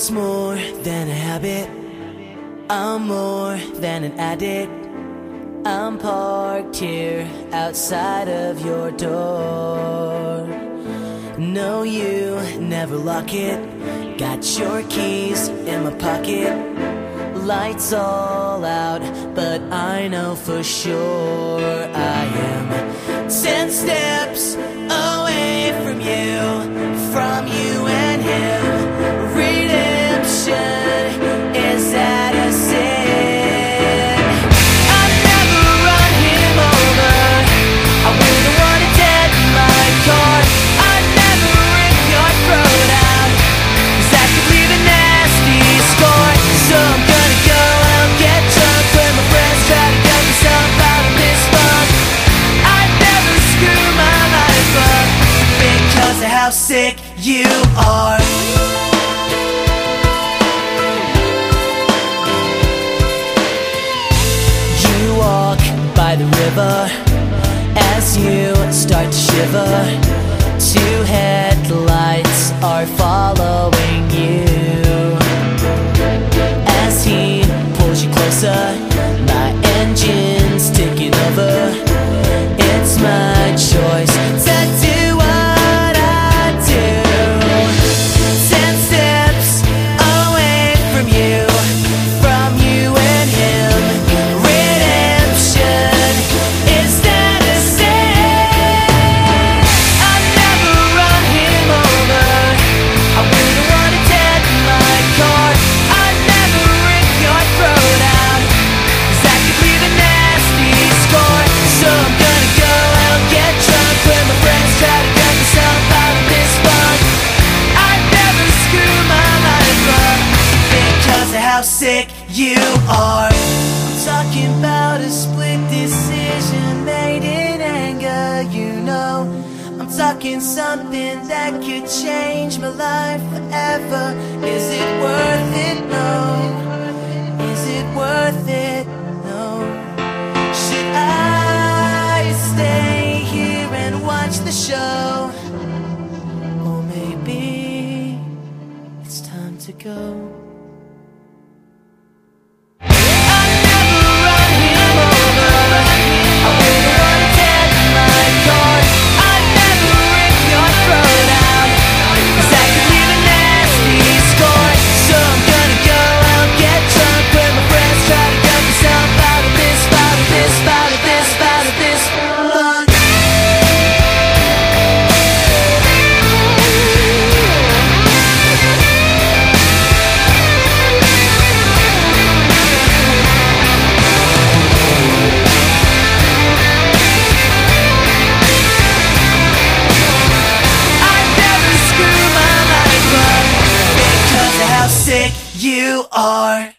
It's more than a habit. I'm more than an addict. I'm parked here outside of your door. No, you never lock it. Got your keys in my pocket. Lights all out, but I know for sure I am ten steps away from you, how sick you are. You walk by the river as you start to shiver. Two headlights are following how sick you are. I'm talking about a split decision made in anger, you know. I'm talking something that could change my life forever. Is it worth it? No. Is it worth it? No. Should I stay here and watch the show? Or maybe it's time to go. You are.